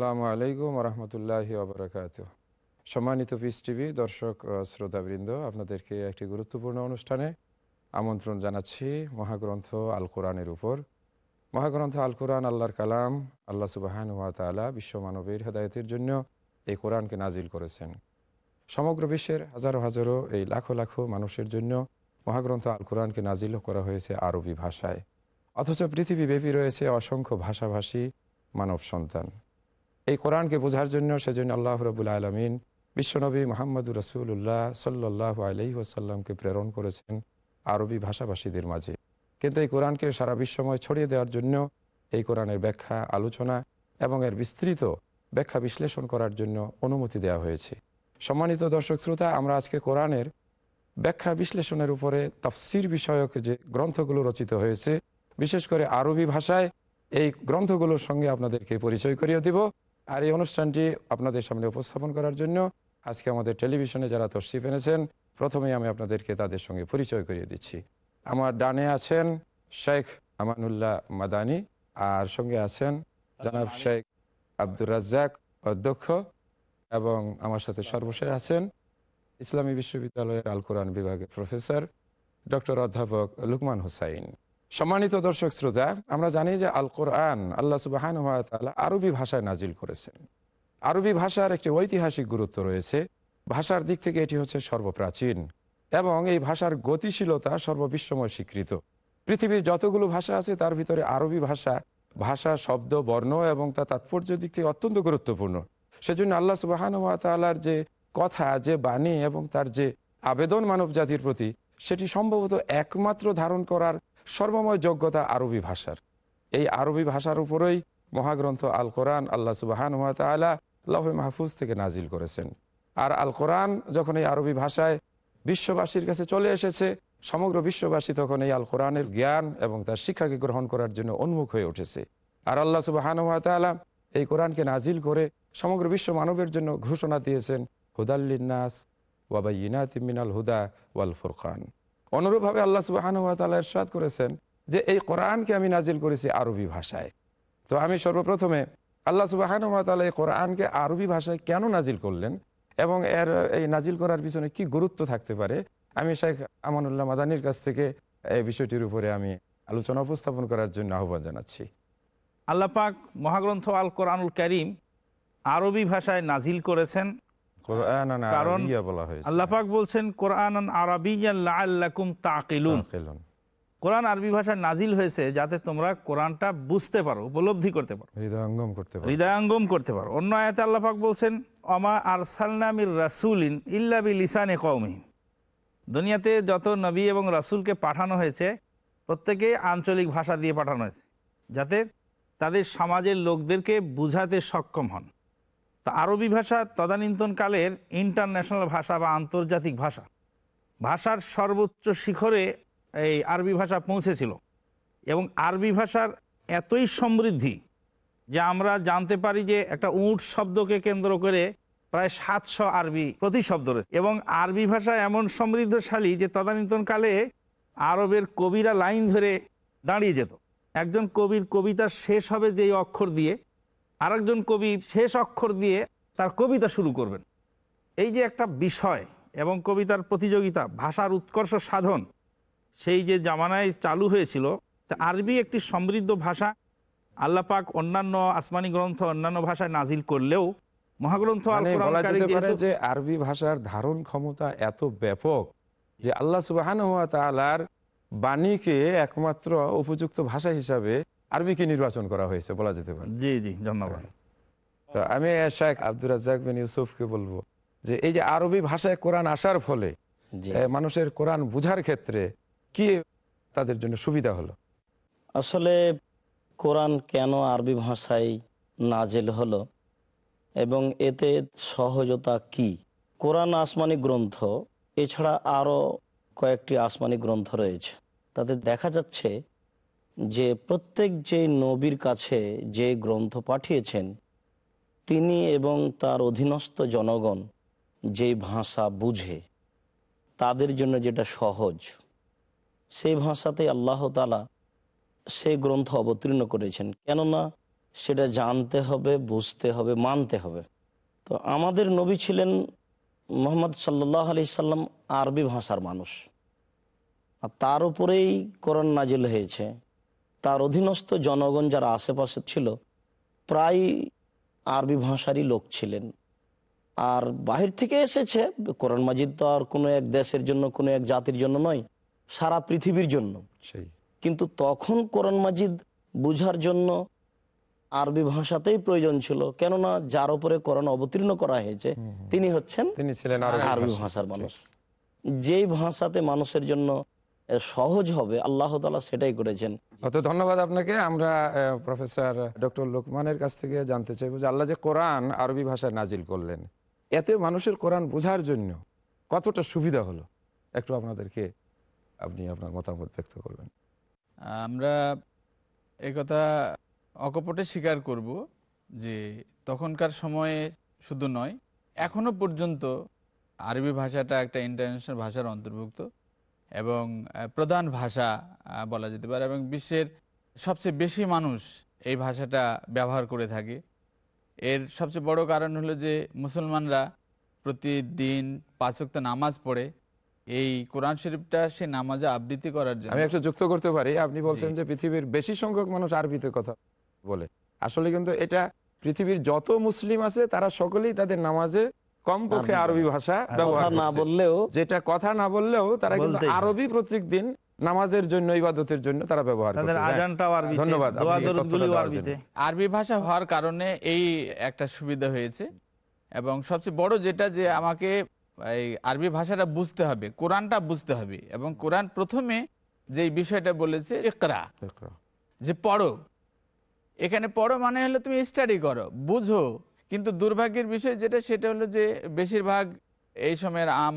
আসসালামু আলাইকুম রহমতুল্লাহ আবরকাত সম্মানিত পিস টিভি দর্শক শ্রোতাবৃন্দ, আপনাদেরকে একটি গুরুত্বপূর্ণ অনুষ্ঠানে আমন্ত্রণ জানাচ্ছি মহাগ্রন্থ আল কোরআনের উপর। মহাগ্রন্থ আল কোরআন, আল্লাহর কালাম, আল্লাহ সুবাহান ওয়া তালা বিশ্ব মানবের হেদায়তের জন্য এই কোরআনকে নাজিল করেছেন। সমগ্র বিশ্বের হাজারো হাজারো এই লাখো লাখো মানুষের জন্য মহাগ্রন্থ আল কোরআনকে নাজিল করা হয়েছে আরবি ভাষায়। অথচ পৃথিবীব্যাপী রয়েছে অসংখ্য ভাষাভাষী মানব সন্তান। এই কোরআনকে বোঝার জন্য সেজন্য আল্লাহ রবুল আলমিন বিশ্বনবী মোহাম্মদুর রসুল্লাহ সাল্লাহ আলহি আসাল্লামকে প্রেরণ করেছেন আরবি ভাষাভাষীদের মাঝে। কিন্তু এই কোরআনকে সারা বিশ্বময় ছড়িয়ে দেওয়ার জন্য এই কোরআনের ব্যাখ্যা, আলোচনা এবং এর বিস্তৃত ব্যাখ্যা বিশ্লেষণ করার জন্য অনুমতি দেওয়া হয়েছে। সম্মানিত দর্শক শ্রোতা, আমরা আজকে কোরআনের ব্যাখ্যা বিশ্লেষণের উপরে তফসির বিষয়ক যে গ্রন্থগুলো রচিত হয়েছে, বিশেষ করে আরবি ভাষায় এই গ্রন্থগুলোর সঙ্গে আপনাদেরকে পরিচয় করিয়ে দিব। আর এই অনুষ্ঠানটি আপনাদের সামনে উপস্থাপন করার জন্য আজকে আমাদের টেলিভিশনে যারা তশরিফ এনেছেন প্রথমেই আমি আপনাদেরকে তাদের সঙ্গে পরিচয় করিয়ে দিচ্ছি। আমার ডানে আছেন শেখ আমানুল্লাহ মাদানি আর সঙ্গে আছেন জনাব শেখ আব্দুর রাজ্জাক অধ্যক্ষ এবং আমার সাথে সর্বশেষ আছেন ইসলামী বিশ্ববিদ্যালয়ের আল কোরআন বিভাগের প্রফেসর ডক্টর অধ্যাপক লুকমান হুসাইন। সম্মানিত দর্শক শ্রোতা, আমরা জানি যে আল কোরআন আল্লাহ সুবাহান আরবি ভাষায় নাজিল করেছেন। আরবি ভাষার একটি ঐতিহাসিক গুরুত্ব রয়েছে। ভাষার দিক থেকে এটি হচ্ছে সর্বপ্রাচীন এবং এই ভাষার গতিশীলতা সর্ববিশ্বময় স্বীকৃত। পৃথিবীর যতগুলো ভাষা আছে, তার ভিতরে আরবি ভাষা ভাষা, শব্দ, বর্ণ এবং তার তাৎপর্য দিক থেকে অত্যন্ত গুরুত্বপূর্ণ। সেজন্য আল্লাহ সুবাহান তালার যে কথা, যে বাণী এবং তার যে আবেদন মানব জাতির প্রতি, সেটি সম্ভবত একমাত্র ধারণ করার সর্বময় যোগ্যতা আরবি ভাষার। এই আরবি ভাষার উপরেই মহাগ্রন্থ আল কোরআন আল্লাহ সুবাহান আল্লাহ মাহফুজ থেকে নাজিল করেছেন। আর আল কোরআন যখন এই আরবি ভাষায় বিশ্ববাসীর কাছে চলে এসেছে, সমগ্র বিশ্ববাসী তখন এই আল কোরআনের জ্ঞান এবং তার শিক্ষাকে গ্রহণ করার জন্য উন্মুখ হয়ে উঠেছে। আর আল্লাহ সুবাহান তালা এই কোরআনকে নাজিল করে সমগ্র বিশ্ব মানবের জন্য ঘোষণা দিয়েছেন হুদাল্লিনাস ওয়াবাইনাত মিনাল হুদা ওয়াল ফুরকান। অনুরূপভাবে আল্লাহ সুবাহানুয়াতালা এরশাদ করেছেন যে এই কোরআনকে আমি নাজিল করেছি আরবি ভাষায়। তো আমি সর্বপ্রথমে আল্লাহ সুবাহানুয়াতালা এই কোরআনকে আরবি ভাষায় কেন নাজিল করলেন এবং এর এই নাজিল করার পিছনে কি গুরুত্ব থাকতে পারে? আমি শেখ আমানুল্লাহ মাদানির কাছ থেকে এই বিষয়টির উপরে আমি আলোচনা উপস্থাপন করার জন্য আহ্বান জানাচ্ছি। আল্লাপাক মহাগ্রন্থ আল কোরআনুল করিম আরবি ভাষায় নাজিল করেছেন। কারণ আল্লাপাক বলছেন কোরআন আরবিয়াল্লাকুম তাকিলুন। কোরআন আরবি ভাষায় নাজিল হয়েছে যাতে তোমরা কোরআনটা বুঝতে পারো উপলব্ধি করতে পারো। হৃদয়ঙ্গম করতে পারো। হৃদয়ঙ্গম করতে পারো। অন্য আয়াতে আল্লাপাক বলছেন অমা আর সালনামির রাসুলিন ইল্লাবি লিসানে কৌমি দুনিয়াতে যত নবী এবং রাসুলকে পাঠানো হয়েছে প্রত্যেকে আঞ্চলিক ভাষা দিয়ে পাঠানো হয়েছে যাতে তাদের সমাজের লোকদেরকে বুঝাতে সক্ষম হন। তা আরবি ভাষা তদানীন্তনকালের ইন্টারন্যাশনাল ভাষা বা আন্তর্জাতিক ভাষা। ভাষার সর্বোচ্চ শিখরে এই আরবি ভাষা পৌঁছেছিল এবং আরবি ভাষার এতই সমৃদ্ধি যে আমরা জানতে পারি যে একটা উঁট শব্দকে কেন্দ্র করে প্রায় সাতশো আরবি প্রতিশব্দ রয়েছে এবং আরবি ভাষা এমন সমৃদ্ধশালী যে তদানীন্তনকালে আরবের কবিরা লাইন ধরে দাঁড়িয়ে যেত। একজন কবির কবিতা শেষ হবে যেই অক্ষর দিয়ে আরেকজন কবি শেষ অক্ষর দিয়ে তার কবিতা শুরু করবেন। এই যে একটা বিষয় এবং কবিতার প্রতিযোগিতা ভাষার উৎকর্ষ সাধন সেই যে জামানায় চালু হয়েছিল তা আরবি একটি সমৃদ্ধ ভাষা। আল্লাপাক অন্যান্য আসমানি গ্রন্থ অন্যান্য ভাষায় নাজিল করলেও মহাগ্রন্থ মানে যে আরবি ভাষার ধারণ ক্ষমতা এত ব্যাপক যে আল্লাহ সুবাহান তালার বাণীকে একমাত্র উপযুক্ত ভাষা হিসাবে আরবিকে নির্বাচন করা হয়েছে বলা যেতে পারে। জি জি ধন্যবাদ। তো আমি শেখ আব্দুর রাজ্জাক বিন ইউসুফকে বলব যে এই যে আরবি ভাষায় কোরআন আসার ফলে মানুষের কোরআন বুঝার ক্ষেত্রে কি তাদের জন্য সুবিধা হলো? আসলে কোরআন কেন আরবি ভাষায় নাজেল হলো এবং এতে সহজতা কি? কোরআন আসমানি গ্রন্থ এছাড়া আরও কয়েকটি আসমানি গ্রন্থ রয়েছে। তাতে দেখা যাচ্ছে যে প্রত্যেক যে নবীর কাছে যে গ্রন্থ পাঠিয়েছেন, তিনি এবং তার অধীনস্থ জনগণ যে ভাষা বুঝে, তাদের জন্য যেটা সহজ, সেই ভাষাতে আল্লাহ তালা সেই গ্রন্থ অবতীর্ণ করেছেন। কেননা সেটা জানতে হবে, বুঝতে হবে, মানতে হবে। তো আমাদের নবী ছিলেন মোহাম্মদ সাল্লাহ আলি সাল্লাম আরবি ভাষার মানুষ। আর তার উপরেই কোরআন নাজিল হয়েছে। তার অধীনস্থ জনগণ যারা আশেপাশে ছিল প্রায় আরবি ভাষারই লোক ছিলেন। আর বাহির থেকে এসেছে কোরআন মাজিদ তো আর কোনো এক দেশের জন্য কোনো এক জাতির জন্য নয় সারা পৃথিবীর জন্য। কিন্তু তখন কোরআন মাজিদ বুঝার জন্য আরবি ভাষাতেই প্রয়োজন ছিল কেননা যার উপরে কোরআন অবতীর্ণ করা হয়েছে। তিনি হচ্ছেন তিনি ছিলেন আরবি আরবি ভাষার মানুষ। যেই ভাষাতে মানুষের জন্য সহজ হবে আল্লাহ তালা সেটাই করেছেন। অত ধন্যবাদ আপনাকে। আমরা প্রফেসর ডক্টর লোকমানের কাছ থেকে জানতে চাইব যে আল্লাহ যে কোরআন আরবি ভাষায় নাজিল করলেন এতে মানুষের কোরআন বোঝার জন্য কতটা সুবিধা হলো? একটু আপনাদেরকে আপনি আপনার মতামত ব্যক্ত করবেন। আমরা একথা অকপটে স্বীকার করব যে তখনকার সময়ে শুধু নয় এখনও পর্যন্ত আরবি ভাষাটা একটা ইন্টারন্যাশনাল ভাষার অন্তর্ভুক্ত। এবং প্রধান ভাষা বলা যেতে পারে এবং বিশ্বের সবচেয়ে বেশি মানুষ এই ভাষাটা ব্যবহার করে থাকে। এর সবচেয়ে বড় কারণ হলো যে মুসলমানরা প্রতিদিন পাঁচ ওয়াক্ত নামাজ পড়ে। এই কোরআন শরীফটা সে নামাজে আবৃত্তি করার জন্য। আমি একটু যুক্ত করতে পারি। আপনি বলছেন যে পৃথিবীর বেশি সংখ্যক মানুষ আরবিতে কথা বলে। আসলে কিন্তু এটা পৃথিবীর যত মুসলিম আছে তারা সকলেই তাদের নামাজে কমপক্ষে আরবি আরবি ভাষা। ব্যবহার না বললেও যেটা কথা না বললেও তারা কিন্তু আরবি প্রত্যেক দিন নামাজের জন্য ইবাদতের জন্য তারা ব্যবহার হ্যাঁ। ধন্যবাদ, আরবি ভাষা হওয়ার কারণে এই একটা সুবিধা হয়েছে এবং সবচেয়ে বড় যেটা যে আমাকে এই আরবি ভাষাটা বুঝতে হবে কোরআনটা বুঝতে হবে এবং কোরআন প্রথমে যে বিষয়টা বলেছে ইকরা। ইকরা। যে পড়ো। এখানে পড়ো মানে হলো তুমি স্টাডি করো বুঝো কিন্তু দুর্ভাগ্যের বিষয় যেটা, সেটা হলো যে বেশিরভাগ এই সময়ের আম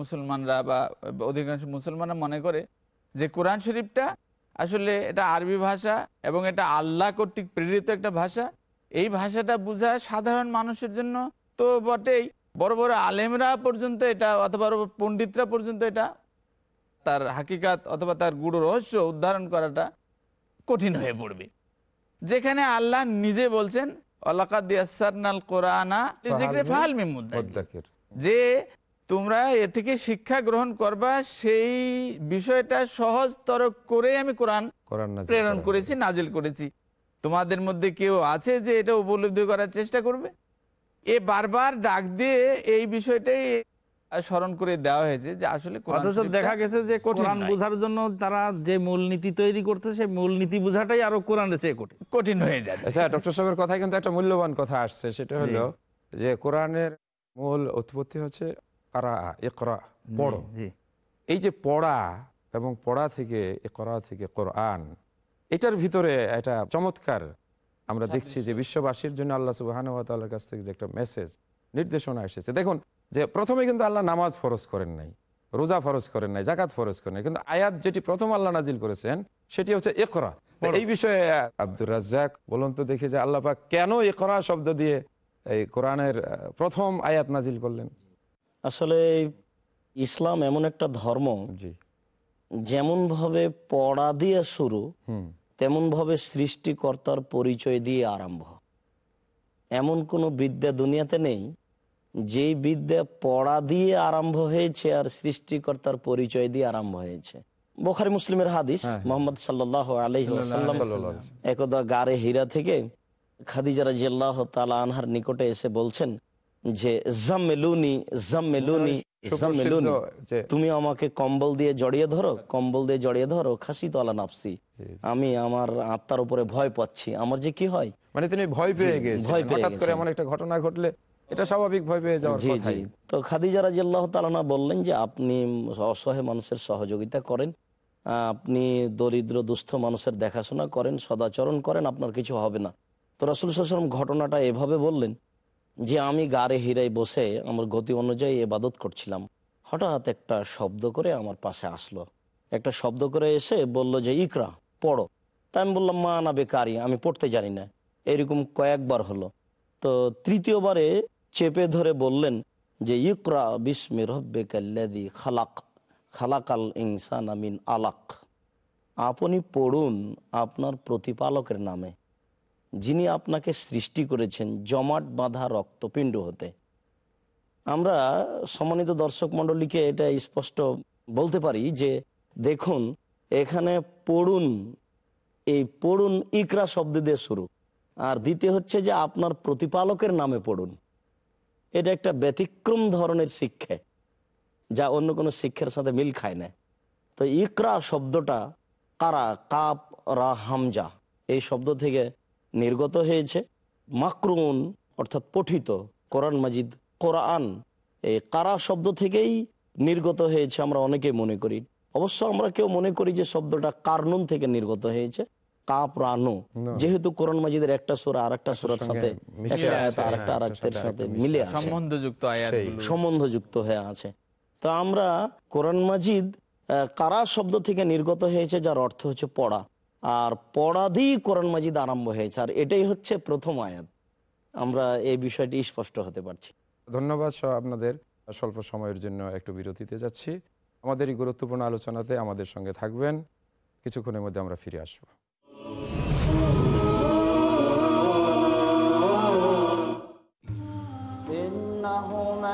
মুসলমানরা বা অধিকাংশ মুসলমানরা মনে করে যে কোরআন শরীফটা আসলে এটা আরবি ভাষা এবং এটা আল্লাহ কর্তৃক প্রেরিত একটা ভাষা। এই ভাষাটা বোঝা সাধারণ মানুষের জন্য তো বটেই। বড় বড় আলেমরা পর্যন্ত এটা অথবা পণ্ডিতরা পর্যন্ত এটা তার হাকিকাত অথবা তার গুড় রহস্য উদ্ধারণ করাটা কঠিন হয়ে পড়বে। যেখানে আল্লাহ নিজে বলছেন যে তোমরা এ থেকে শিক্ষা গ্রহণ করবা সেই বিষয়টা সহজতর করে আমি কোরআন কোরআন প্রেরণ করেছি নাজিল করেছি। তোমাদের মধ্যে কেউ আছে যে এটা উপলব্ধি করার চেষ্টা করবে? এ বারবার ডাক দিয়ে এই বিষয়টাই স্মরণ করে দেওয়া হয়েছে যে আসলে অথচ দেখা গেছে যে কঠিন কোরআন বোঝার জন্য তারা যে মূলনীতি তৈরি করতে সেই মূলনীতি বোঝাটাই আরও কোরআনের চেয়ে কঠিন। কঠিন হয়ে যাচ্ছে। আচ্ছা ডক্টর সাহেবের কথায় কিন্তু একটা মূল্যবান কথা আসছে সেটা হলো যে কোরআনের মূল উৎপত্তি হচ্ছে কারা ইকরা পড়ো। এই যে পড়া এবং পড়া থেকে করা থেকে কোরআন এটার ভিতরে একটা চমৎকার আমরা দেখছি যে বিশ্ববাসীর জন্য আল্লাহ সুবাহান কাছ থেকে যে একটা মেসেজ নির্দেশনা এসেছে। দেখুন যে প্রথমে কিন্তু আল্লাহ নামাজ ফরজ করেন নাই রোজা ফরজ করেন নাই জাকাত ফরজ করেন নাই কিন্তু আয়াত যেটি প্রথম আল্লাহ নাজিল করেছেন সেটি হচ্ছে একরা এই বিষয়ে আব্দুর রাজ্জাক বলুন তো দেখি যে আল্লাহ পাক কেন একরা শব্দ দিয়ে এই কোরআনের প্রথম আয়াত নাজিল করলেন? আসলে ইসলাম এমন একটা ধর্ম জি। যেমনভাবে পড়া দিয়ে শুরু তেমন ভাবে সৃষ্টিকর্তার পরিচয় দিয়ে আরম্ভ। এমন কোনো বিদ্যা দুনিয়াতে নেই যেই বিদ্যা পড়া দিয়ে আরম্ভ হয়েছে আর সৃষ্টিকর্তার পরিচয় দিয়ে আরম্ভ হয়েছে। বোখারি মুসলিমের হাদিস। মোহাম্মদ সাল্লাহ আলহি আসাল্লাম সাল্লাল্লাহু আলাইহি ওয়াসাল্লাম। একদা গারে হীরা থেকে খাদিজা রাজিয়াল্লাহ তালা আনহার নিকটে এসে বলছেন যে জাম্মেলুনি জাম্মেলুনি জাম্মেলুনি। তুমি আমাকে কম্বল দিয়ে জড়িয়ে ধরো কম্বল দিয়ে জড়িয়ে ধরো খাসি তো আলা নাফসি আমি আমার আত্মার উপরে ভয় পাচ্ছি। আমার যে কি হয়? মানে তিনি ভয় পেয়ে ভয় পেয়ে হঠাৎ করে এমন একটা ঘটনা ঘটলে এটা স্বাভাবিক যাওয়ার জি জি। তো খাদিজা রাজি আল্লাহ তালানা বললেন যে আপনি অসহায় মানুষের সহযোগিতা করেন আপনি দরিদ্র দুস্থ মানুষের দেখাশোনা করেন সদাচরণ করেন আপনার কিছু হবে না। তো রসুল সাল্লাম ঘটনাটা এভাবে বললেন যে আমি গাড়ে হিরাই বসে আমার গতি অনুযায়ী এবাদত করছিলাম। হঠাৎ একটা শব্দ করে আমার পাশে আসলো। একটা শব্দ করে এসে বলল যে ইকরা পড়ো। তাই আমি বললাম মা না বেকারি আমি পড়তে জানি না। এরকম কয়েকবার হলো। তো তৃতীয়বারে চেপে ধরে বললেন যে, ইকরা বিস্মি রব্বেকাল্লাদি খালাক, খালাকাল ইনসান আমিন আলাক। আপনি পড়ুন আপনার প্রতিপালকের নামে, যিনি আপনাকে সৃষ্টি করেছেন জমাট বাঁধা রক্তপিণ্ড হতে। আমরা সম্মানিত দর্শক মণ্ডলীকে এটা স্পষ্ট বলতে পারি যে, দেখুন, এখানে পড়ুন, এই পড়ুন ইকরা শব্দ দিয়ে শুরু। আর দ্বিতীয় হচ্ছে যে, আপনার প্রতিপালকের নামে পড়ুন। এটা একটা ব্যতিক্রম ধরনের শিক্ষা, যা অন্য কোনো শিক্ষার সাথে মিল খায় না। তো ইকরা শব্দটা কারা, কাপ, রা, হামজা, এই শব্দ থেকে নির্গত হয়েছে। মাকরুন অর্থাৎ পঠিত কোরআন মাজিদ, কোরআন, এই কারা শব্দ থেকেই নির্গত হয়েছে আমরা অনেকেই মনে করি। অবশ্য আমরা কেউ মনে করি যে শব্দটা কার্নুন থেকে নির্গত হয়েছে। রানু যেহেতু কোরআন মাজিদের একটা সুরা আর একটা সুরার সাথে একটা আয়াত আর হ্যাঁ, একটা আর একটার একটার সাথে মিলে আছে। সম্বন্ধযুক্ত আয়াতগুলো। সম্বন্ধযুক্ত হয়ে আছে। তো আমরা কোরআন মাজিদ কারা শব্দ থেকে নির্গত হয়েছে যার অর্থ হচ্ছে পড়া। আর পড়া দিয়েই কোরআন মাজিদ আরম্ভ হয়েছে। আর এটাই হচ্ছে প্রথম আয়াত। আমরা এই বিষয়টি স্পষ্ট হতে পারছি। ধন্যবাদ আপনাদের স্বল্প সময়ের জন্য একটু বিরতিতে যাচ্ছি। আমাদের এই গুরুত্বপূর্ণ আলোচনাতে আমাদের সঙ্গে থাকবেন। কিছুক্ষণের মধ্যে আমরা ফিরে আসব। إنه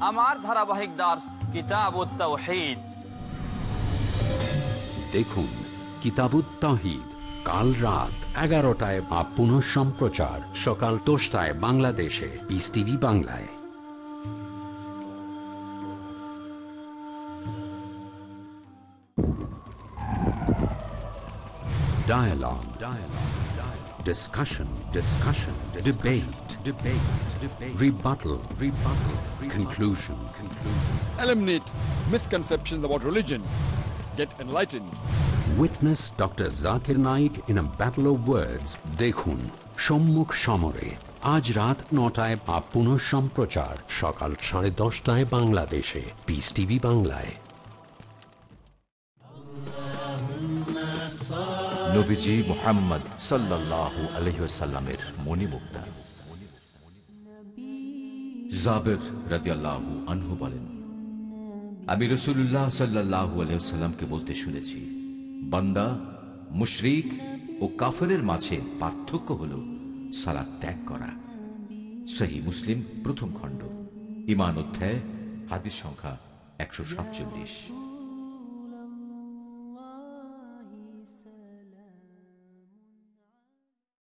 আমার ধারাবাহিক দাস তাওহীদ দেখুন, কিতাবুত তাহিদ কাল রাত এগারোটায় বা পুনঃ সম্প্রচার, সকাল দশটায় বাংলাদেশে পিস টিভি বাংলায় Dialogue. Dialogue. Dialogue. Discussion. Discussion. Debate. Debate. Debate. Rebuttal. Rebuttal. rebuttal Conclusion. Conclusion. eliminate misconceptions about religion. Get enlightened. Witness Dr. Zakir Naik in a battle of words. দেখুন সম্মুখ সমরে আজ রাত নটায় পুনঃ সম্প্রচার সকাল সাড়ে দশটায় বাংলাদেশে পিস টিভি বাংলায় নবীজি মোহাম্মদ সাল্লাল্লাহু আলহিসাল্লামের মণিমুক্তা। জাবের রাদিয়াল্লাহু আনহু বলেন, আমি রসুল্লাহ সাল্লাহু আলহিসাল্লামকে বলতে শুনেছি, বান্দা, মুশরিক ও কাফেরের মাঝে পার্থক্য হল সালাদ ত্যাগ করা। সহি মুসলিম প্রথম খণ্ড, ইমান অধ্যায়, হাদিস সংখ্যা একশো সাতচল্লিশ।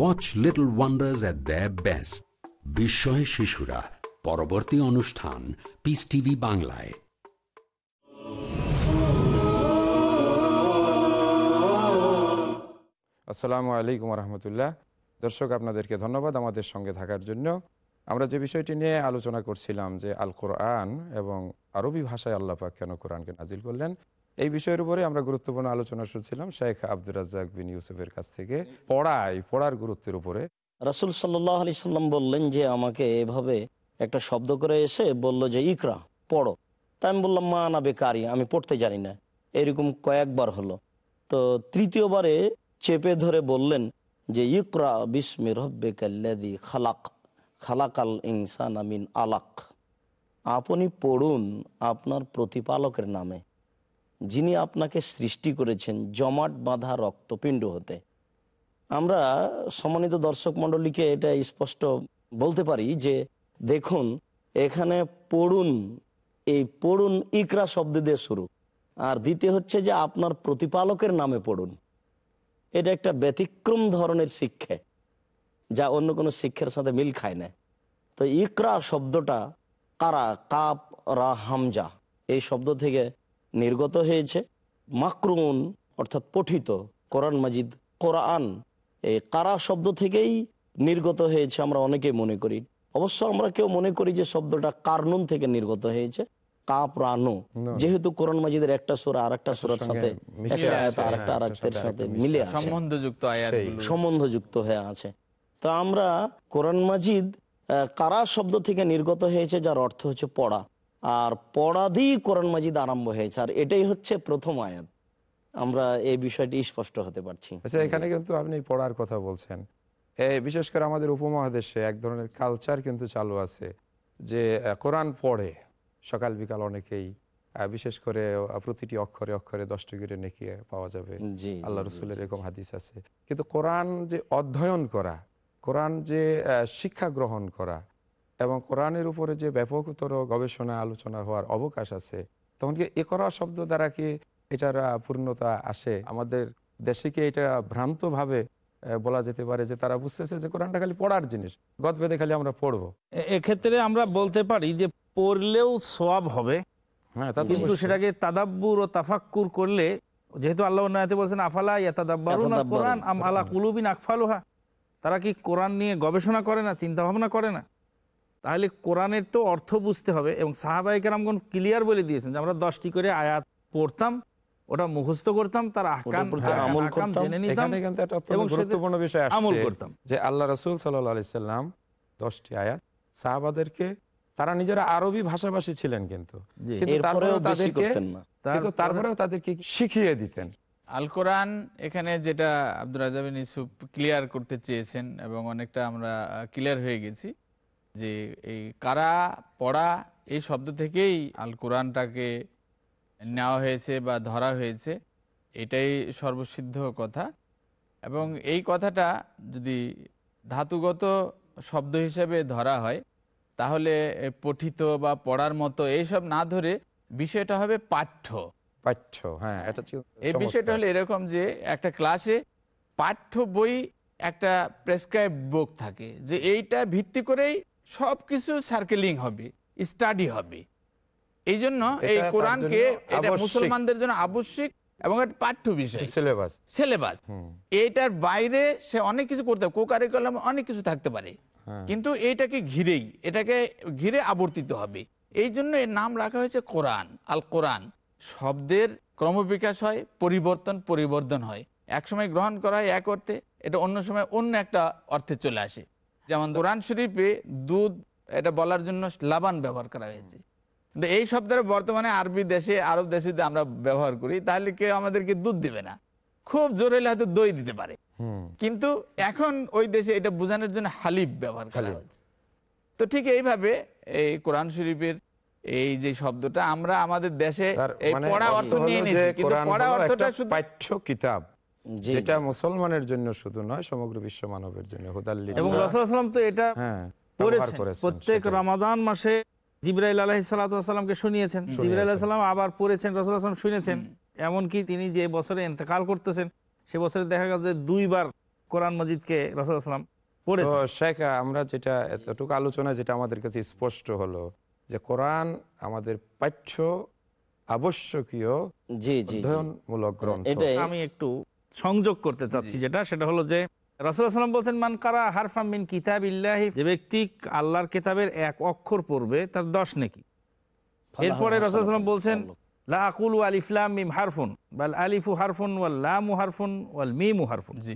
Watch little wonders at the best বিস্ময় শিশুরা পরবর্তী অনুষ্ঠান পিস টিভি বাংলায় আসসালামু আলাইকুম রহমতুল্লাহ দর্শক, আপনাদেরকে ধন্যবাদ আমাদের সঙ্গে থাকার জন্য। আমরা যে বিষয়টি নিয়ে আলোচনা করছিলাম যে আল কোরআন এবং আরবি ভাষায় আল্লাহ কেন কোরআনকে নাজিল করলেন এই বিষয়ের উপরে আমরা গুরুত্বপূর্ণ আলোচনা শুনছিলাম শেখ আব্দুর রাজ্জাক বিন ইউসুফের কাছ থেকে। পড়ায়, পড়ার গুরুত্বের উপরে। রাসুল সাল্লাহ আলি সাল্লাম বললেন যে, আমাকে এভাবে একটা শব্দ করে এসে বলল যে, ইকরা, পড়ো তাই আমি বললাম, মা না বেকারি, আমি পড়তে জানি না এরকম কয়েকবার হলো। তো তৃতীয়বারে চেপে ধরে বললেন যে, ইকরা বিস্মি রব্বে কাল্লাদি খালাক, খালাকাল ইনসান আমিন আলাক আপনি পড়ুন আপনার প্রতিপালকের নামে। যিনি আপনাকে সৃষ্টি করেছেন জমাট বাঁধা রক্তপিণ্ড হতে। আমরা সম্মানিত দর্শক মণ্ডলীকে এটা স্পষ্ট বলতে পারি যে, দেখুন, এখানে পড়ুন, এই পড়ুন ইকরা শব্দ দিয়ে শুরু। আর দ্বিতীয় হচ্ছে যে, আপনার প্রতিপালকের নামে পড়ুন। এটা একটা ব্যতিক্রম ধরনের শিক্ষা, যা অন্য কোনো শিক্ষার সাথে মিল খায় না। তো ইকরা শব্দটা কারা, কাপ, রা, হামজা, এই শব্দ থেকে নির্গত হয়েছে। মাকরুন অর্থাৎ পঠিত কোরআন মাজিদ কোরআন এই কারা শব্দ থেকেই নির্গত হয়েছে আমরা অনেকেই মনে করি। অবশ্য আমরা কেউ মনে করি যে শব্দটা কার্নুন থেকে নির্গত হয়েছে কাপ রানু। যেহেতু কোরআন মাজিদের একটা সুরা আর একটা সুরার সাথে মিশে একটা আছে, আর হ্যাঁ, একটার সাথে সাথে মিলে মিশে আছে। সম্বন্ধযুক্ত সম্বন্ধযুক্ত হয়ে আছে। তো আমরা কোরআন মাজিদ কারা শব্দ থেকে নির্গত হয়েছে যার অর্থ হচ্ছে পড়া। আর পড়া দিয়েই কোরআন মাজিদ আরম্ভ হয়েছে। আর এটাই হচ্ছে প্রথম আয়াত। আমরা এই বিষয়টি স্পষ্ট হতে পারছি। আচ্ছা এখানে কিন্তু আপনি পড়ার কথা বলছেন। এই বিশেষ করে আমাদের উপমহাদেশে এক ধরনের কালচার কিন্তু চালু আছে যে কোরআন পড়ে। সকাল বিকাল অনেকেই বিশেষ করে প্রতিটি অক্ষরে অক্ষরে দশটি করে নেকি পাওয়া যাবে। জি আল্লাহ রসুলের এরকম হাদিস আছে। কিন্তু কোরআন যে অধ্যয়ন করা কোরআন যে শিক্ষা গ্রহণ করা এবং কোরআনের উপরে যে ব্যাপকতর গবেষণা আলোচনা হওয়ার অবকাশ আছে তখন কি এ করা শব্দ দ্বারা কি এটার পূর্ণতা আসে? আমাদের দেশে কি এটা ভ্রান্তভাবে বলা যেতে পারে যে তারা বুঝতেছে যে কোরআনটা খালি পড়ার জিনিস গদ বেঁধে খালি আমরা পড়ব। এক্ষেত্রে আমরা বলতে পারি যে পড়লেও সোয়াব হবে হ্যাঁ তা কিন্তু সেটাকে তাদাব্বুর ও তাফাক্কুর করলে যেহেতু আল্লাহ উন্নয়তে বলছেন আফালা ইয়াতাদাব্বারুন। কোরআন আম আলা কুলুবিন আকফালুহা? তারা কি কোরআন নিয়ে গবেষণা করে না চিন্তা ভাবনা করে না? তাহলে কোরআনের তো অর্থ বুঝতে হবে এবং সাহাবাই কেরামগণ ক্লিয়ার বলে দিয়েছেন যে আমরা দশটি করে আয়াত পড়তাম ওটা মুখস্থ করতাম তার আহকাম আমল করতাম। এখানে কিন্তু একটা অত্যন্ত এবং সেটা গুরুত্বপূর্ণ বিষয় আমল করতাম। যে আল্লাহ রসুল সাল্লাম দশটি আয়াত সাহাবাদেরকে তারা নিজেরা আরবি ভাষাভাষী ছিলেন কিন্তু। তাদেরকে তারপরেও তাদেরকে শিখিয়ে দিতেন। আল কোরআন এখানে যেটা আব্দুল রাজাবিন ইউসুফ ক্লিয়ার করতে চেয়েছেন এবং অনেকটা আমরা ক্লিয়ার হয়ে গেছি। যে এই কারা পড়া এই শব্দ থেকেই আল কোরআনটাকে নেওয়া হয়েছে বা ধরা হয়েছে এটাই সর্বসিদ্ধ কথা। এবং এই কথাটা যদি ধাতুগত শব্দ হিসেবে ধরা হয় তাহলে পঠিত বা পড়ার মতো এইসব না ধরে বিষয়টা হবে পাঠ্য। পাঠ্য হ্যাঁ এটা এই বিষয়টা হলো এরকম যে একটা ক্লাসে পাঠ্য বই একটা প্রেসক্রাইব বুক থাকে যে এইটা ভিত্তি করেই সব কিছু সার্কেলিং হবে স্টাডি হবে। এই জন্য এই কোরআনকে এটা মুসলমানদের জন্য আবশ্যিক এবং একটা পাঠ্য বিষয় সিলেবাস সিলেবাস হুম। এইটার বাইরে সে অনেক কিছু করতে কো কারিকুলাম অনেক কিছু থাকতে পারে। হ্যাঁ। কিন্তু এইটাকে ঘিরেই এটাকে ঘিরে আবর্তিত হবে। এই জন্য এর নাম রাখা হয়েছে কোরআন আল কোরআন শব্দের ক্রমবিকাশ হয় পরিবর্তন পরিবর্তন হয়। এক সময় গ্রহণ করা হয় এক অর্থে এটা অন্য সময় অন্য একটা অর্থে চলে আসে। যেমন কোরআন শরীফে দুধ এটা বলার জন্য লাবান ব্যবহার করা হয়েছে। কিন্তু এই শব্দের বর্তমানে আরবি দেশে আরব দেশে যদি আমরা ব্যবহার করি তাহলে কেউ আমাদেরকে দুধ দিবে না। খুব জোরে হলে হয়তো দই দিতে পারে। কিন্তু এখন ওই দেশে এটা বোঝানোর জন্য হালিব ব্যবহার করা হয়েছে তো ঠিক এইভাবে এই কোরআন শরীফের এই যে শব্দটা আমরা আমাদের দেশে মানে পড়া অর্থ নিয়ে নিয়েছি কিন্তু পড়া অর্থটা শুধু পাঠ্য কিতাব। যেটা মুসলমানের জন্য শুধু নয় সমগ্র বিশ্ব মানবের জন্য। এবং রসুলাম তো এটা হ্যাঁ প্রত্যেক রমাদান মাসে জিব্রাইল আলাহি সাল্লামকে শুনিয়েছেন। জিব্রাইল শুনিয়েছেন। আবার পড়েছেন রসুল আসলাম শুনেছেন। এমনকি তিনি যে বছরে ইন্তেকাল করতেছেন সে বছরে দেখা গেল যে দুইবার কোরআন মজিদকে রসুলাম পড়েছে শেখ আমরা যেটা এতটুকু আলোচনা যেটা আমাদের কাছে স্পষ্ট হলো যে কোরআন আমাদের পাঠ্য আবশ্যকীয়। অধ্যয়নমূলক গ্রন্থ। আমি একটু সংযোগ করতে চাচ্ছি যেটা সেটা হলো যে রসুলাম বলছেন মান কারা হারফাম মিন কিতাব ইল্লাহি যে ব্যক্তি আল্লাহর কিতাবের এক অক্ষর পড়বে তার দশ নাকি। এরপরে রসুলাম বলছেন লা আকুলু আলিফলাম মিম হারফুন বাল আলিফু হারফুন ওয়াল লামু হারফুন ওয়াল মিমু হারফুন। জি।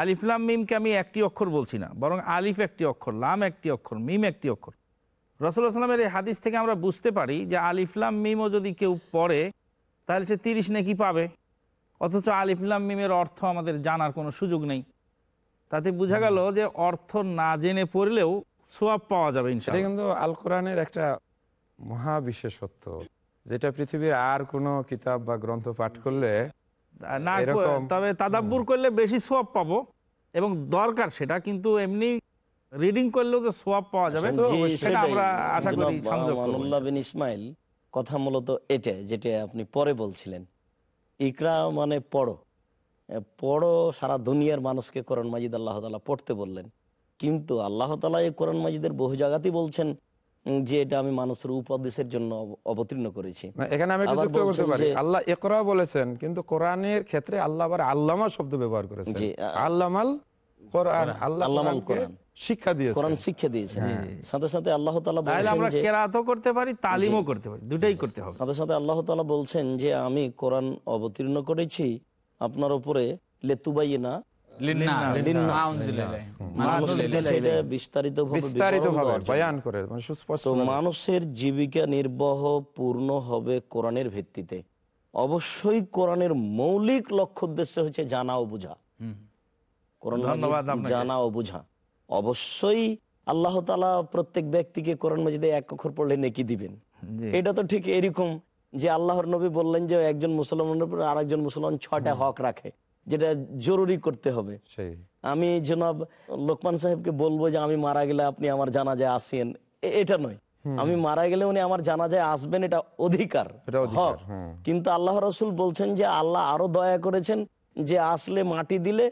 আলিফলাম মিমকে আমি একটি অক্ষর বলছি না বরং আলিফ একটি অক্ষর লাম একটি অক্ষর মিম একটি অক্ষর। রসুল্লাহ সাল্লামের এই হাদিস থেকে আমরা বুঝতে পারি যে আলিফলাম মিমও যদি কেউ পড়ে তাহলে সে তিরিশ নাকি পাবে। অথচ আলিফলাম মিমের অর্থ আমাদের জানার কোনো সুযোগ নেই। তাতে বোঝা গেল যে অর্থ না জেনে পড়লেও সোয়াব পাওয়া যাবে এটা ইনশাআল্লাহ। কিন্তু আল কোরআনের একটা মহা বিশেষত্ব যেটা পৃথিবীর আর কোনো কিতাব বা গ্রন্থ পাঠ করলে না তবে তাদাব্বুর করলে বেশি সোয়াব পাবো এবং দরকার সেটা কিন্তু এমনি রিডিং করলেও যে সোয়াব পাওয়া যাবে সেটা আমরা আশা করি সংযোগ বিন ইসমাইল কথা মূলত এটা যেটা আপনি পরে বলছিলেন। ইকরা মানে পড়ো। পড়ো সারা দুনিয়ার মানুষকে কোরআন মাজিদ আল্লাহ তালা পড়তে বললেন। কিন্তু আল্লাহ তালা এই কোরআন মাজিদের বহু জায়গাতেই বলছেন যে এটা আমি মানুষের উপদেশের জন্য অবতীর্ণ করেছি। এখানে আমি একটু আবার যুক্ত করতে পারি। আল্লাহ একরা বলেছেন কিন্তু কোরআনের ক্ষেত্রে আল্লাহ আবার আল্লামা শব্দ ব্যবহার করেছেন। আল্লামাল কোরআন আল্লাহ কোরআন। শিক্ষা দিয়েছেন। কোরআন শিক্ষা দিয়েছেন। সাথে সাথে আল্লাহ তালা তাহলে আমরা কেরাতও করতে পারি তালিমও করতে পারি দুটাই করতে হবে। সাথে সাথে আল্লাহ তালা বলছেন যে আমি কোরআন অবতীর্ণ করেছি আপনার উপরে লেতুবাইনা মানুষের মানে। মানুষের জীবিকা নির্বাহ পূর্ণ হবে কোরআনের ভিত্তিতে। অবশ্যই কোরআনের মৌলিক লক্ষ্য উদ্দেশ্য হচ্ছে জানা ও বুঝা। ধন্যবাদ জানা ও বুঝা। অবশ্যই আল্লাহ তালা প্রত্যেক ব্যক্তিকে কোরআন মাজিদে এক অক্ষর পড়লে নেকি দিবেন। এটা তো ঠিক এরকম যে আল্লাহর নবী বললেন যে একজন মুসলমানের উপর আরেকজন মুসলমান ছয়টা হক রাখে যেটা জরুরি করতে হবে। আমি জনাব লোকমান সাহেবকে বলব যে আমি মারা গেলে আপনি আমার জানাজায় আসেন। এটা নয়। আমি মারা গেলে উনি আমার জানাজায় আসবেন এটা অধিকার হক। কিন্তু আল্লাহ রসুল বলছেন যে আল্লাহ আরও দয়া করেছেন যে আসলে মাটি দিলে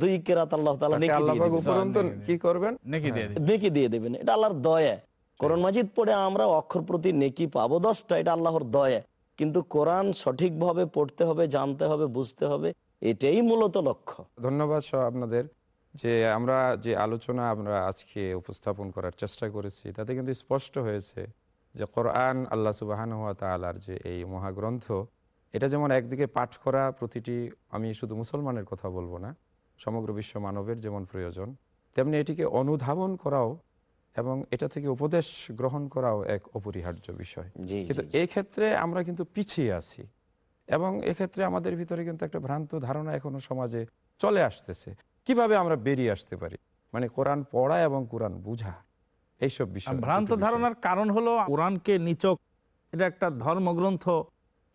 দুই কেরাত আল্লাহ তালা নেকি দিয়ে পাক দিবেন। উপরন্তু কি করবেন? নেকি দিয়ে দিবেন। নেকি দিয়ে দেবেন। এটা আল্লাহর দয়া। কোরআন মাজিদ পড়ে আমরা অক্ষর প্রতি নেকি পাবো দশটা এটা আল্লাহর দয়া। কিন্তু কোরআন সঠিকভাবে পড়তে হবে জানতে হবে বুঝতে হবে এটাই মূলত লক্ষ্য। ধন্যবাদ আপনাদের। যে আমরা যে আলোচনা আমরা আজকে উপস্থাপন করার চেষ্টা করেছি তাতে কিন্তু স্পষ্ট হয়েছে যে কোরআন আল্লাহ সুবাহান হাত তালার যে এই মহাগ্রন্থ এটা যেমন একদিকে পাঠ করা প্রতিটি আমি শুধু মুসলমানের কথা বলব না সমগ্র বিশ্ব মানবের যেমন প্রয়োজন তেমনি এটিকে অনুধাবন করাও এবং এটা থেকে উপদেশ গ্রহণ করাও এক অপরিহার্য বিষয়। কিন্তু এই ক্ষেত্রে আমরা কিন্তু পিছিয়ে আছি এবং এক্ষেত্রে আমাদের ভিতরে কিন্তু একটা ভ্রান্ত ধারণা এখনও সমাজে চলে আসতেছে। কীভাবে আমরা বেরিয়ে আসতে পারি? মানে কোরআন পড়া এবং কোরআন বুঝা এইসব বিষয় ভ্রান্ত ধারণার কারণ হলো কোরআনকে নিচক এটা একটা ধর্মগ্রন্থ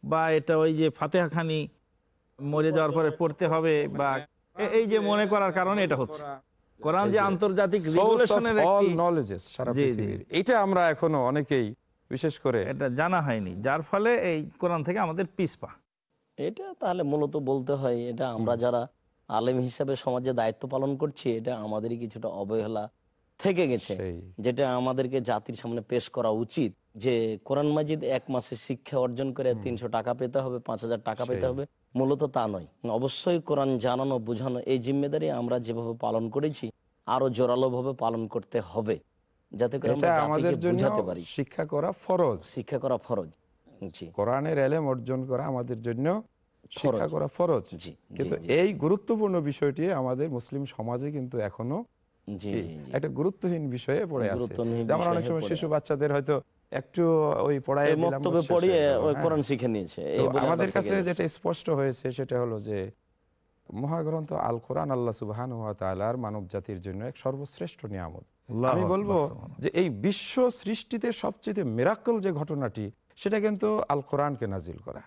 বা এটা ওই যে ফাতেহাখানি মরে যাওয়ার পরে পড়তে হবে বা এ- এই যে মনে করার কারণে এটা হচ্ছে। কোরআন যে আন্তর্জাতিক রেগুলেশনের all একটি সারা। পৃথিবীর। এটা আমরা এখনও অনেকেই বিশেষ করে এটা জানা হয়নি যার ফলে এই কোরআন থেকে আমাদের পিসপা এটা তাহলে মূলত বলতে হয় এটা আমরা যারা আলেম হিসাবে সমাজে দায়িত্ব পালন করছি এটা আমাদেরই কিছুটা অবহেলা থেকে গেছে। যেটা আমাদেরকে জাতির সামনে পেশ করা উচিত যে কোরআন মাজিদ এক মাসে শিক্ষা অর্জন করে তিনশো টাকা পেতে হবে পাঁচ হাজার টাকা পেতে হবে। মূলত তা নয়। অবশ্যই কোরআন জানানো বোঝানো এই জিম্মেদারি আমরা যেভাবে পালন করেছি আরও জোরালো ভাবে পালন করতে হবে। যাতে করে আমরা আমাদের বোঝাতে পারি। শিক্ষা করা ফরজ। শিক্ষা করা ফরজ। জি। কোরআনের এলেম অর্জন করা আমাদের জন্য শিক্ষা করা ফরজ। জি কিন্তু এই গুরুত্বপূর্ণ বিষয়টি আমাদের মুসলিম সমাজে কিন্তু এখনও একটা গুরুত্বহীন বিষয়ে পড়ে আছে। যেমন অনেক সময় শিশু। বাচ্চাদের হয়তো একটু ওই পড়ায় মক্তবে পড়িয়ে ওই হ্যাঁ। কোরআন শিখে নিয়েছে আমাদের কাছে যেটা স্পষ্ট হয়েছে সেটা হলো যে মহাগ্রন্থ আল কোরআন আল্লাহ সুবাহান তালার মানব জাতির জন্য এক সর্বশ্রেষ্ঠ নিয়ামত। আমি বলব যে এই বিশ্ব সৃষ্টিতে সবচেয়ে মেরাকল যে ঘটনাটি সেটা কিন্তু আল কোরআনকে নাজিল করা।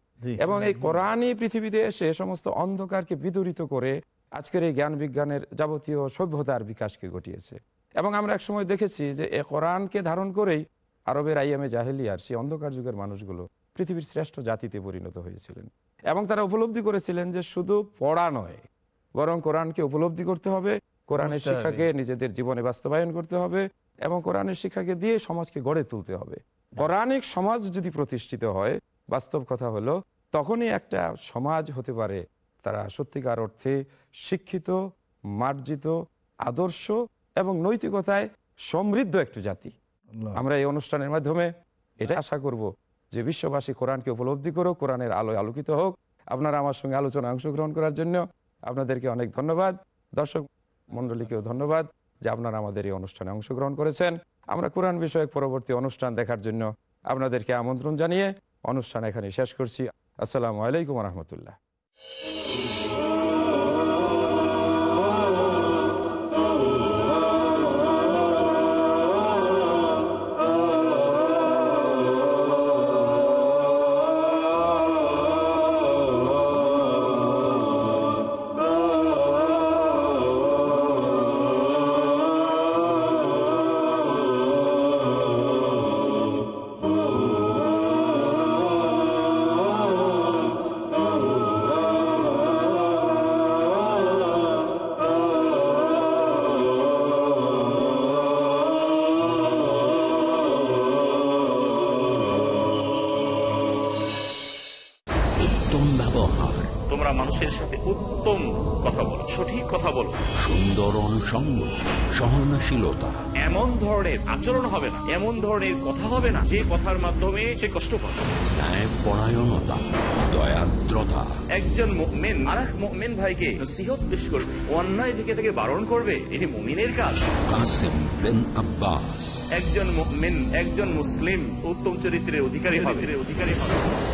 এবং এই কোরআনই পৃথিবীতে এসে সমস্ত অন্ধকারকে বিদূরিত করে আজকের এই জ্ঞান বিজ্ঞানের যাবতীয় সভ্যতার বিকাশকে ঘটিয়েছে। এবং আমরা একসময় দেখেছি যে এ কোরআনকে ধারণ করেই আরবের আইএমএ জাহেলিয়ার সেই অন্ধকার যুগের মানুষগুলো পৃথিবীর শ্রেষ্ঠ জাতিতে পরিণত হয়েছিলেন। এবং তারা উপলব্ধি করেছিলেন যে শুধু পড়া নয় বরং কোরআনকে উপলব্ধি করতে হবে কোরআনের শিক্ষাকে নিজেদের জীবনে বাস্তবায়ন করতে হবে এবং কোরআনের শিক্ষাকে দিয়ে সমাজকে গড়ে তুলতে হবে। পৌরাণিক সমাজ যদি প্রতিষ্ঠিত হয় বাস্তব কথা হলো তখনই একটা সমাজ হতে পারে তারা সত্যিকার অর্থে শিক্ষিত মার্জিত আদর্শ এবং নৈতিকতায় সমৃদ্ধ একটু জাতি। আমরা এই অনুষ্ঠানের মাধ্যমে এটা আশা করব যে বিশ্ববাসী কোরআনকে উপলব্ধি করুক, কোরআনের আলোয় আলোকিত হোক। আপনারা আমার সঙ্গে আলোচনা অংশগ্রহণ করার জন্য আপনাদেরকে অনেক ধন্যবাদ। দর্শক মণ্ডলীকেও ধন্যবাদ যে আপনারা আমাদের এই অনুষ্ঠানে অংশগ্রহণ করেছেন। আমরা কোরআন বিষয়ক পরবর্তী অনুষ্ঠান দেখার জন্য আপনাদেরকে আমন্ত্রণ জানিয়ে অনুষ্ঠান এখানে শেষ করছি। আসসালামু আলাইকুম রহমতুল্লাহ। মানুষের সাথে উত্তম কথা বলো সঠিক কথা বলো। সুন্দর অনুষঙ্গ সহনশীলতা। এমন ধরনের আচরণ হবে না এমন ধরনের কথা হবে না যে কথার মাধ্যমে সে কষ্ট পাবে। পরায়ণতা দয়াদ্রতা। একজন মেন আর এক মেন ভাইকে পেশ করবে অন্যায় থেকে থেকে বারণ করবে এটি মুমিনের কাজ। কাসিম বিন আব্বাস। একজন মেন একজন মুসলিম উত্তম চরিত্রের অধিকারী হবে। অধিকারী হবে।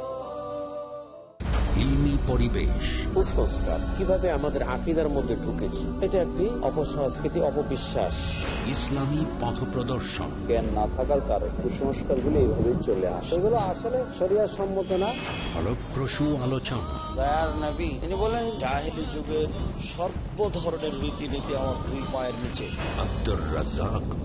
ইলমি পরিবেশ। কুসংস্কার কীভাবে আমাদের আকিদার মধ্যে ঢুকেছে এটা একটি অপসংস্কৃতি অপবিশ্বাস। ইসলামী পথ প্রদর্শন। জ্ঞান না থাকার কারণে কুসংস্কারগুলো এইভাবে চলে আসে। এগুলো আসলে শরিয়ার সম্মত না। ফলপ্রসূ আলোচনা। তিনি বলেন জাহেলি যুগের সর্ব ধরনের রীতিনীতি আমার দুই পায়ের নিচে। আব্দুর রাজাক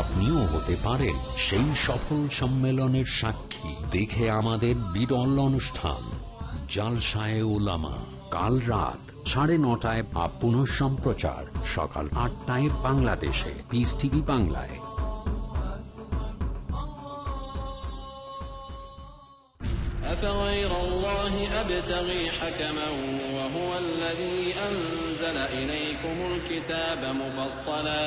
আপনিও হতে পারেন সেই সফল সম্মেলনের সাক্ষী দেখে আমাদের বিরল অনুষ্ঠান জালসায় ওলামা কাল রাত সাড়ে নটায় বা পুনঃ সম্প্রচার সকাল আটটায় বাংলাদেশে পিস টিভি বাংলায় أفغير الله أبتغي حكما وهو الذي أنزل إليكم الكتاب مفصلا